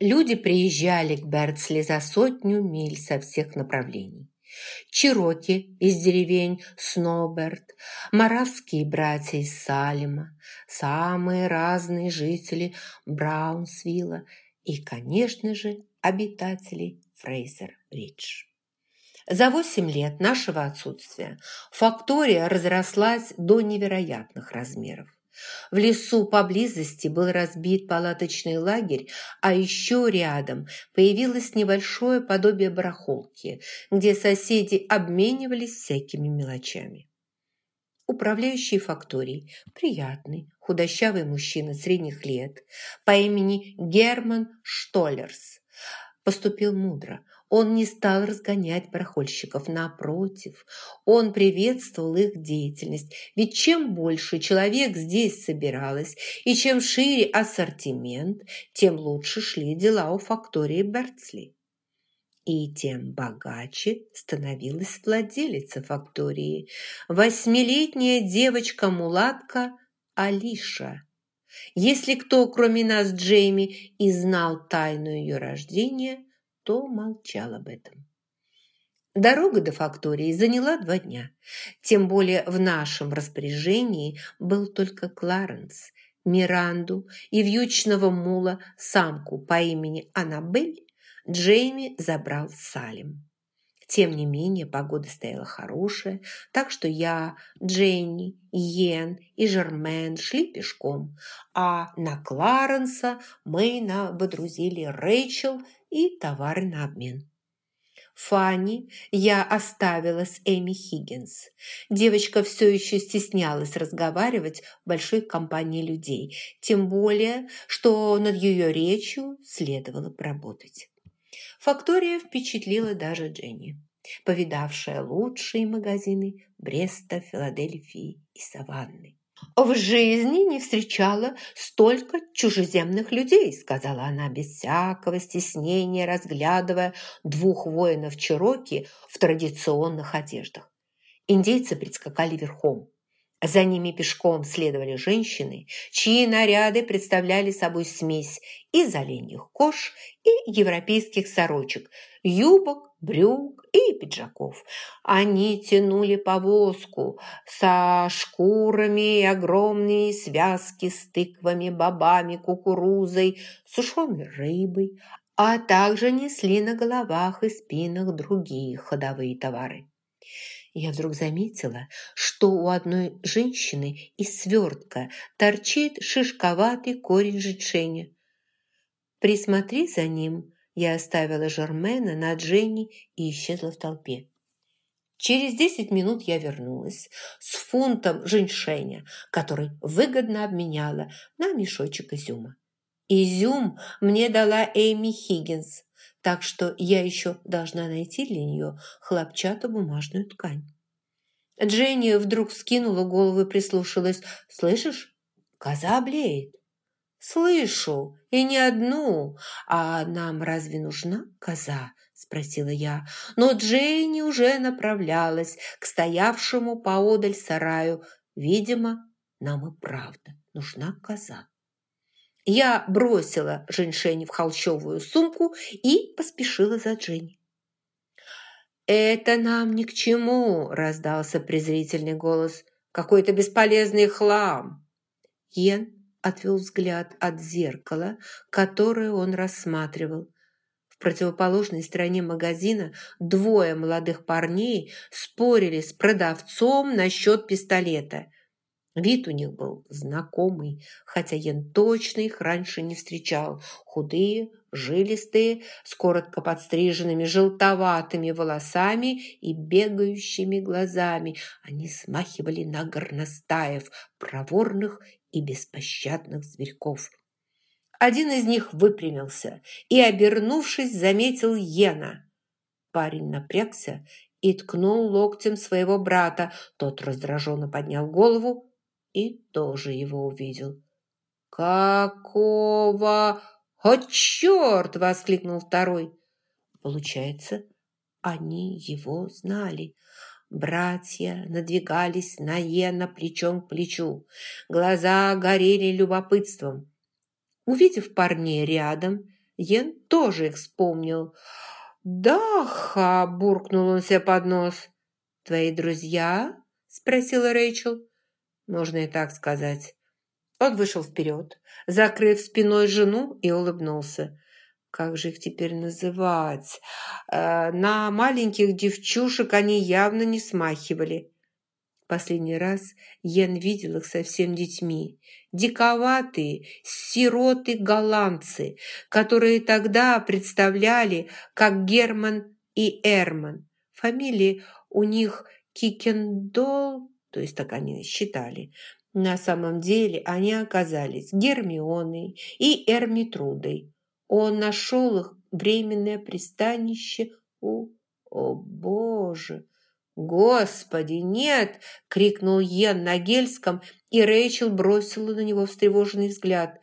Люди приезжали к Берцли за сотню миль со всех направлений. Чироки из деревень Сноуберт, маравские братья из Салема, самые разные жители Браунсвилла и, конечно же, обитатели Фрейзер-Ридж. За восемь лет нашего отсутствия фактория разрослась до невероятных размеров. В лесу поблизости был разбит палаточный лагерь, а еще рядом появилось небольшое подобие барахолки, где соседи обменивались всякими мелочами. Управляющий факторией, приятный, худощавый мужчина средних лет по имени Герман Штоллерс, поступил мудро – он не стал разгонять барахольщиков, напротив, он приветствовал их деятельность. Ведь чем больше человек здесь собиралось, и чем шире ассортимент, тем лучше шли дела у фактории Берцли. И тем богаче становилась владелица фактории, восьмилетняя девочка-мулатка Алиша. Если кто, кроме нас, Джейми, и знал тайну ее рождения – никто молчал об этом. Дорога до фактории заняла два дня. Тем более в нашем распоряжении был только Кларенс, Миранду и вьючного мула самку по имени Аннабель Джейми забрал Салим. Тем не менее, погода стояла хорошая, так что я, Дженни, Йен и Жермен шли пешком, а на Кларенса мы водрузили Рэйчел и товары на обмен. Фанни я оставила с Эми Хиггинс. Девочка все еще стеснялась разговаривать в большой компании людей, тем более, что над ее речью следовало поработать. Фактория впечатлила даже Дженни, повидавшая лучшие магазины Бреста, Филадельфии и Саванны. «В жизни не встречала столько чужеземных людей», сказала она без всякого стеснения, разглядывая двух воинов Чироки в традиционных одеждах. Индейцы предскакали верхом. За ними пешком следовали женщины, чьи наряды представляли собой смесь из оленьих кож и европейских сорочек, юбок, брюк и пиджаков. Они тянули повозку со шкурами и огромные связки с тыквами, бобами, кукурузой, сушеной рыбой, а также несли на головах и спинах другие ходовые товары. Я вдруг заметила, что у одной женщины из свертка торчит шишковатый корень жечения. Присмотри за ним, я оставила Жермена на Дженни и исчезла в толпе. Через десять минут я вернулась с фунтом женьшеня, который выгодно обменяла на мешочек изюма. Изюм мне дала Эми Хиггинс, так что я еще должна найти для нее хлопчатобумажную ткань. Дженни вдруг скинула голову и прислушалась. «Слышишь? Коза блеет». «Слышу, и не одну. А нам разве нужна коза?» – спросила я. Но Джейни уже направлялась к стоявшему поодаль сараю. Видимо, нам и правда нужна коза. Я бросила Женьшени в холщовую сумку и поспешила за Дженни. «Это нам ни к чему!» – раздался презрительный голос. «Какой-то бесполезный хлам!» Йен отвел взгляд от зеркала, которое он рассматривал. В противоположной стороне магазина двое молодых парней спорили с продавцом насчет пистолета. Вид у них был знакомый, хотя Ян точно их раньше не встречал. Худые, жилистые, с коротко подстриженными желтоватыми волосами и бегающими глазами. Они смахивали на горностаев, проворных и беспощадных зверьков. Один из них выпрямился и, обернувшись, заметил Йена. Парень напрягся и ткнул локтем своего брата. Тот раздраженно поднял голову и тоже его увидел. «Какого? О, черт!» – воскликнул второй. Получается, они его знали. Братья надвигались на Йена плечом к плечу. Глаза горели любопытством. Увидев парней рядом, Йен тоже их вспомнил. «Даха!» – буркнул он себе под нос. «Твои друзья?» – спросила Рэйчел. «Можно и так сказать». Он вышел вперед, закрыв спиной жену и улыбнулся. Как же их теперь называть? Э, на маленьких девчушек они явно не смахивали. Последний раз Йен видел их совсем детьми. Диковатые, сироты-голландцы, которые тогда представляли, как Герман и Эрман. Фамилии у них Кикендол, то есть так они считали. На самом деле они оказались Гермионой и Эрмитрудой. Он нашел их временное пристанище у... О, Боже! «Господи, нет!» – крикнул Йен на гельском, и Рэйчел бросила на него встревоженный взгляд.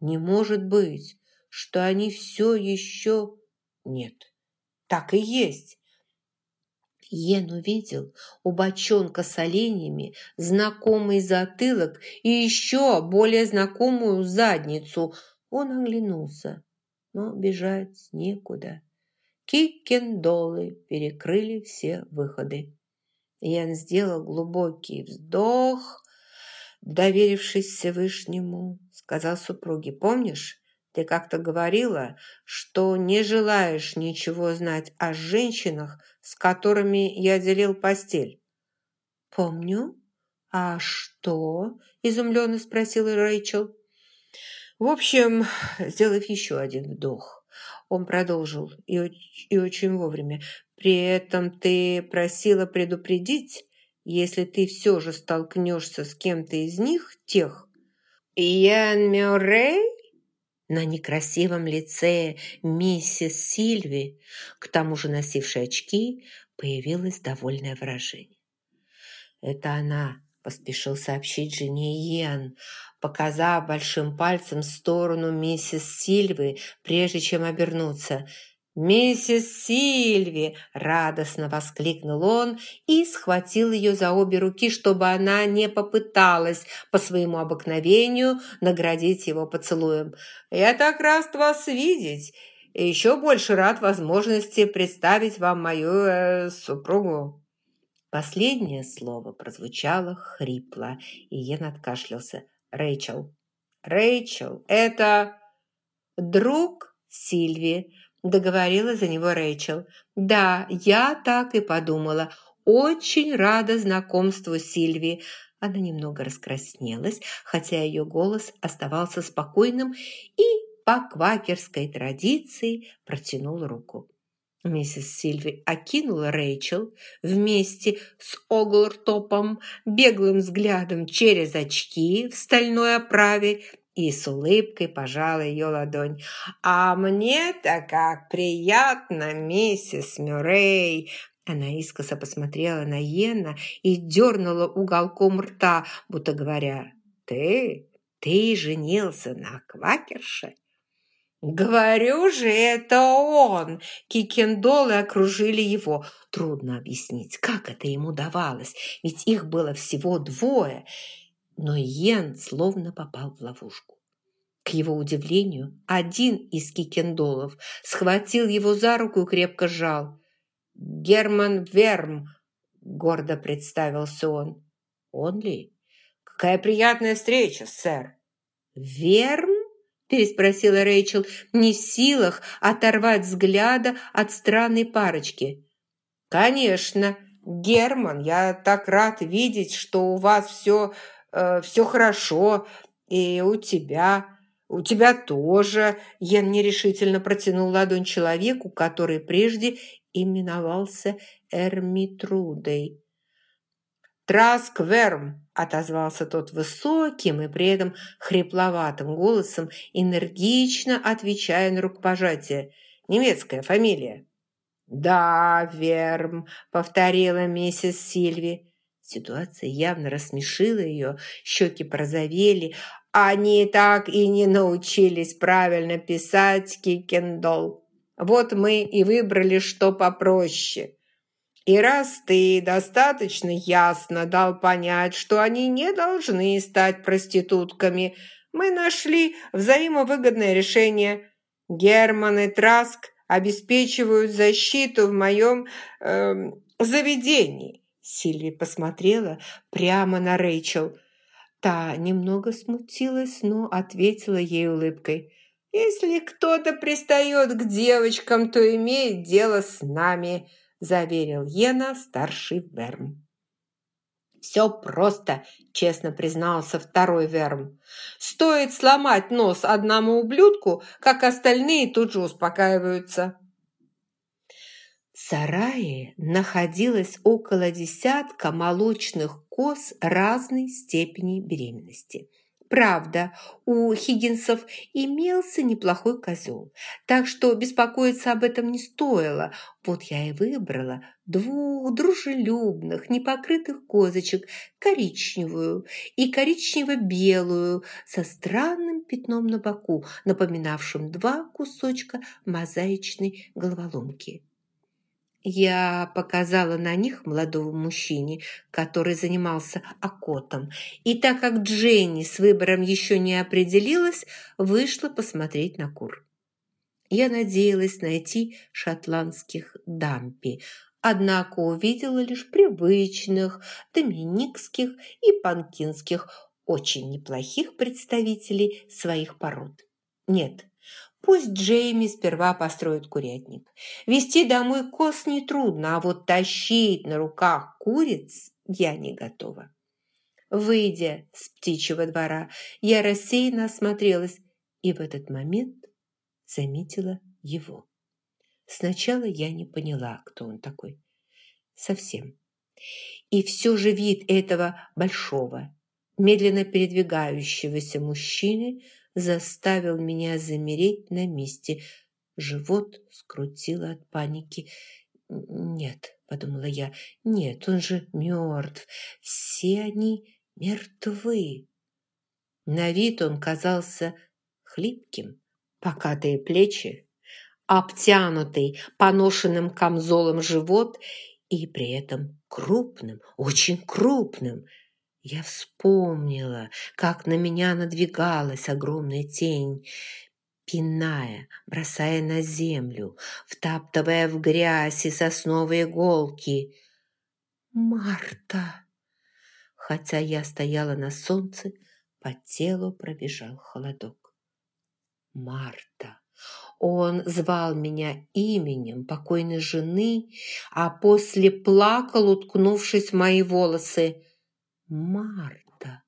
«Не может быть, что они все еще...» «Нет, так и есть. Йен увидел у бочонка с оленями знакомый затылок и еще более знакомую задницу. Он оглянулся, но бежать некуда. Кикендолы перекрыли все выходы. Ян сделал глубокий вздох, доверившись Всевышнему, сказал супруге, «Помнишь, ты как-то говорила, что не желаешь ничего знать о женщинах, с которыми я делил постель». «Помню. А что?» – изумленно спросила Рэйчел. В общем, сделав еще один вдох, он продолжил, и, и очень вовремя. «При этом ты просила предупредить, если ты все же столкнешься с кем-то из них, тех». «Ян Мюррей?» На некрасивом лице миссис Сильви, к тому же носившей очки, появилось довольное выражение. «Это она», – поспешил сообщить жене Йен, показав большим пальцем сторону миссис Сильвы, прежде чем обернуться – «Миссис Сильви!» – радостно воскликнул он и схватил ее за обе руки, чтобы она не попыталась по своему обыкновению наградить его поцелуем. «Я так рад вас видеть и еще больше рад возможности представить вам мою э, супругу». Последнее слово прозвучало хрипло, и Йен откашлялся. «Рэйчел». «Рэйчел, это друг Сильви», договорила за него Рэйчел. «Да, я так и подумала. Очень рада знакомству Сильвии». Она немного раскраснелась, хотя ее голос оставался спокойным и по квакерской традиции протянул руку. Миссис Сильви окинула Рэйчел вместе с Оглортопом беглым взглядом через очки в стальной оправе и с улыбкой пожала ее ладонь. «А мне-то как приятно, миссис Мюррей!» Она искоса посмотрела на Йена и дернула уголком рта, будто говоря, «Ты? Ты женился на квакерше?» «Говорю же, это он!» Кикендолы окружили его. Трудно объяснить, как это ему давалось, ведь их было всего двое – но Йен словно попал в ловушку. К его удивлению, один из кикендолов схватил его за руку и крепко сжал. «Герман Верм», — гордо представился он. «Он ли? Какая приятная встреча, сэр!» «Верм?» – переспросила Рэйчел, не в силах оторвать взгляда от странной парочки. «Конечно, Герман, я так рад видеть, что у вас все э, все хорошо, и у тебя, у тебя тоже». Ян нерешительно протянул ладонь человеку, который прежде именовался Эрмитрудой. «Траскверм!» – отозвался тот высоким и при этом хрипловатым голосом, энергично отвечая на рукопожатие. «Немецкая фамилия». «Да, Верм», – повторила миссис Сильви. Ситуация явно рассмешила ее, щеки порозовели. Они так и не научились правильно писать кикендол. Вот мы и выбрали что попроще. И раз ты достаточно ясно дал понять, что они не должны стать проститутками, мы нашли взаимовыгодное решение. Герман и Траск обеспечивают защиту в моем э, заведении. Сильви посмотрела прямо на Рэйчел. Та немного смутилась, но ответила ей улыбкой. «Если кто-то пристает к девочкам, то имеет дело с нами», заверил Йена, старший Верм. «Все просто», – честно признался второй Верм. «Стоит сломать нос одному ублюдку, как остальные тут же успокаиваются». Сарае находилось около десятка молочных коз разной степени беременности – Правда, у Хиггинсов имелся неплохой козел, так что беспокоиться об этом не стоило. Вот я и выбрала двух дружелюбных, непокрытых козочек, коричневую и коричнево-белую, со странным пятном на боку, напоминавшим два кусочка мозаичной головоломки. Я показала на них молодого мужчине, который занимался окотом, и так как Дженни с выбором еще не определилась, вышла посмотреть на кур. Я надеялась найти шотландских дампи, однако увидела лишь привычных, доминикских и панкинских, очень неплохих представителей своих пород. Нет, Пусть Джейми сперва построит курятник. Вести домой коз нетрудно, а вот тащить на руках куриц я не готова. Выйдя с птичьего двора, я рассеянно осмотрелась и в этот момент заметила его. Сначала я не поняла, кто он такой. Совсем. И все же вид этого большого, медленно передвигающегося мужчины заставил меня замереть на месте. Живот скрутило от паники. «Нет», — подумала я, — «нет, он же мертв. Все они мертвы». На вид он казался хлипким, покатые плечи, обтянутый поношенным камзолом живот и при этом крупным, очень крупным — я вспомнила, как на меня надвигалась огромная тень, пиная, бросая на землю, втаптывая в грязь и сосновые иголки. «Марта!» Хотя я стояла на солнце, по телу пробежал холодок. «Марта!» Он звал меня именем покойной жены, а после плакал, уткнувшись в мои волосы. Марта.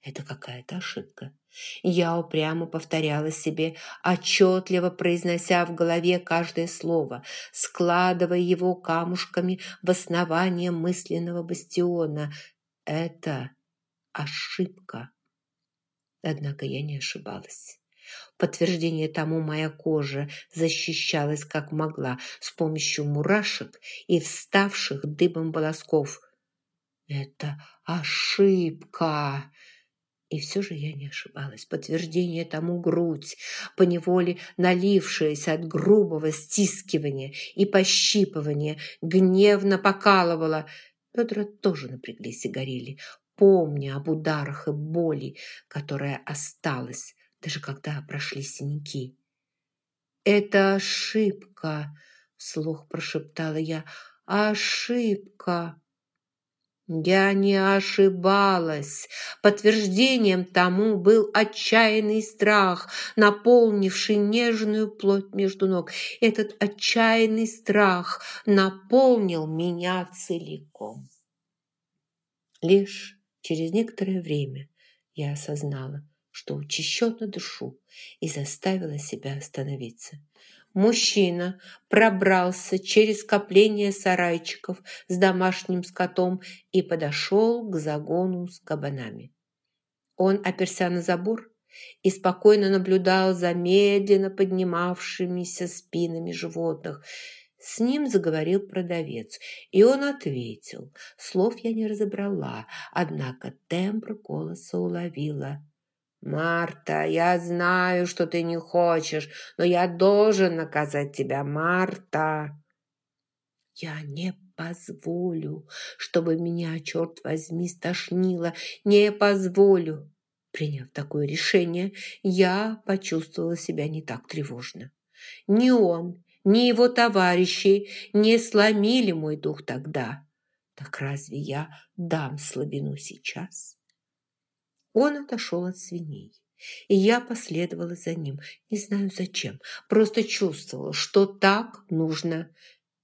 Это какая-то ошибка. Я упрямо повторяла себе, отчетливо произнося в голове каждое слово, складывая его камушками в основание мысленного бастиона. Это ошибка. Однако я не ошибалась. подтверждение тому моя кожа защищалась как могла с помощью мурашек и вставших дыбом волосков. Это ошибка. И все же я не ошибалась. Подтверждение тому грудь, поневоле налившаяся от грубого стискивания и пощипывания, гневно покалывала. Бедра тоже напряглись и горели, помня об ударах и боли, которая осталась, даже когда прошли синяки. «Это ошибка!» — вслух прошептала я. «Ошибка!» Я не ошибалась. Подтверждением тому был отчаянный страх, наполнивший нежную плоть между ног. Этот отчаянный страх наполнил меня целиком. Лишь через некоторое время я осознала, что учащенно дышу и заставила себя остановиться. Мужчина пробрался через скопление сарайчиков с домашним скотом и подошел к загону с кабанами. Он оперся на забор и спокойно наблюдал за медленно поднимавшимися спинами животных. С ним заговорил продавец, и он ответил. Слов я не разобрала, однако тембр голоса уловила. «Марта, я знаю, что ты не хочешь, но я должен наказать тебя, Марта!» «Я не позволю, чтобы меня, черт возьми, стошнило, не позволю!» Приняв такое решение, я почувствовала себя не так тревожно. Ни он, ни его товарищи не сломили мой дух тогда. Так разве я дам слабину сейчас? Он отошел от свиней, и я последовала за ним. Не знаю зачем, просто чувствовала, что так нужно.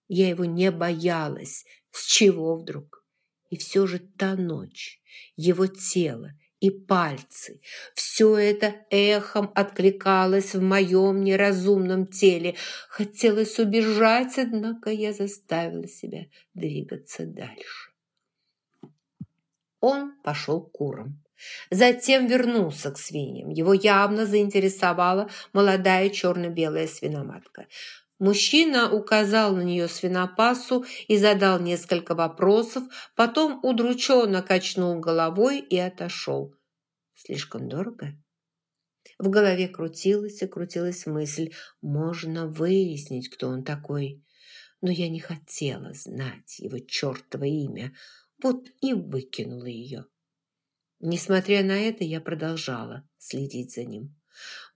Я его не боялась. С чего вдруг? И все же та ночь, его тело, и пальцы. Все это эхом откликалось в моем неразумном теле. Хотелось убежать, однако я заставила себя двигаться дальше. Он пошел к курам. Затем вернулся к свиньям. Его явно заинтересовала молодая черно-белая свиноматка. Мужчина указал на нее свинопасу и задал несколько вопросов, потом удрученно качнул головой и отошел. Слишком дорого? В голове крутилась и крутилась мысль, можно выяснить, кто он такой. Но я не хотела знать его чертово имя, вот и выкинула ее. Несмотря на это, я продолжала следить за ним.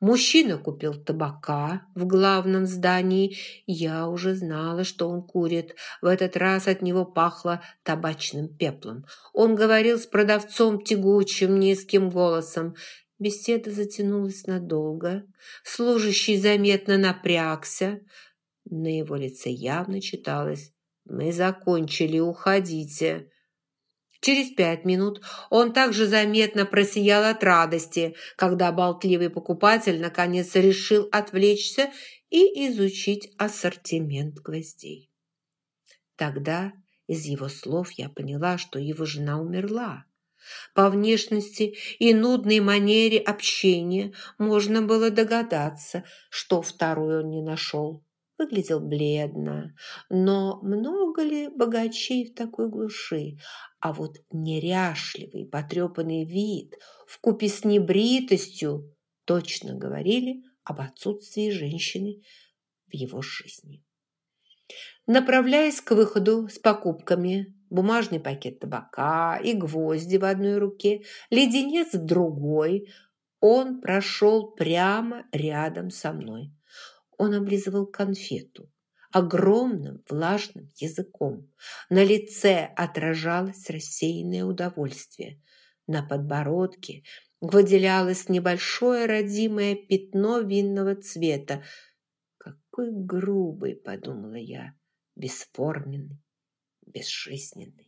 Мужчина купил табака в главном здании. Я уже знала, что он курит. В этот раз от него пахло табачным пеплом. Он говорил с продавцом тягучим, низким голосом. Беседа затянулась надолго. Служащий заметно напрягся. На его лице явно читалось «Мы закончили, уходите». Через пять минут он также заметно просиял от радости, когда болтливый покупатель наконец решил отвлечься и изучить ассортимент гвоздей. Тогда из его слов я поняла, что его жена умерла. По внешности и нудной манере общения можно было догадаться, что второй он не нашел выглядел бледно. Но много ли богачей в такой глуши? А вот неряшливый, потрепанный вид вкупе с небритостью точно говорили об отсутствии женщины в его жизни. Направляясь к выходу с покупками, бумажный пакет табака и гвозди в одной руке, леденец в другой, он прошел прямо рядом со мной. Он облизывал конфету огромным влажным языком. На лице отражалось рассеянное удовольствие. На подбородке выделялось небольшое родимое пятно винного цвета. «Какой грубый!» – подумала я, бесформенный, безжизненный.